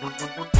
Thank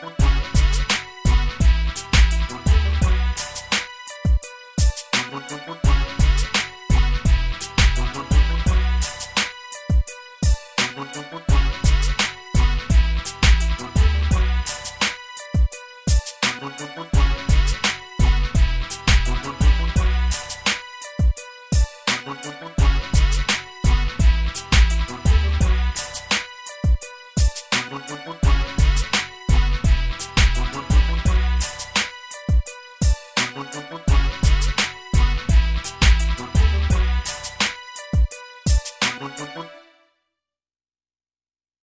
Thank you.